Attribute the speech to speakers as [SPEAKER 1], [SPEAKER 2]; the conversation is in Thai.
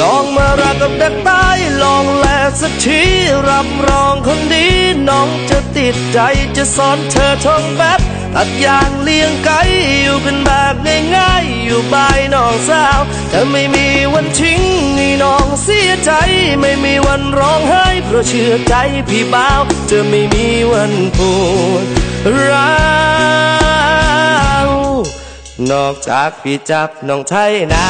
[SPEAKER 1] ลองมารักกับเด็กใต้ลองแลสักทีรับรองคนดีน้องจะติดใจจะสอนเธอท่องแบบตัดยางเลี้ยงไก่อยู่กันแบบง่ายๆอยู่บายน้องสาวจะไม่มีวันทิ้งให้น้องเสียใจ ไม่มีวันร้องไห้เพราะเชื่อใจพี่บ่าวจะไม่มีวันปวดร้าวนอกจากพี่จับน้องไทยนา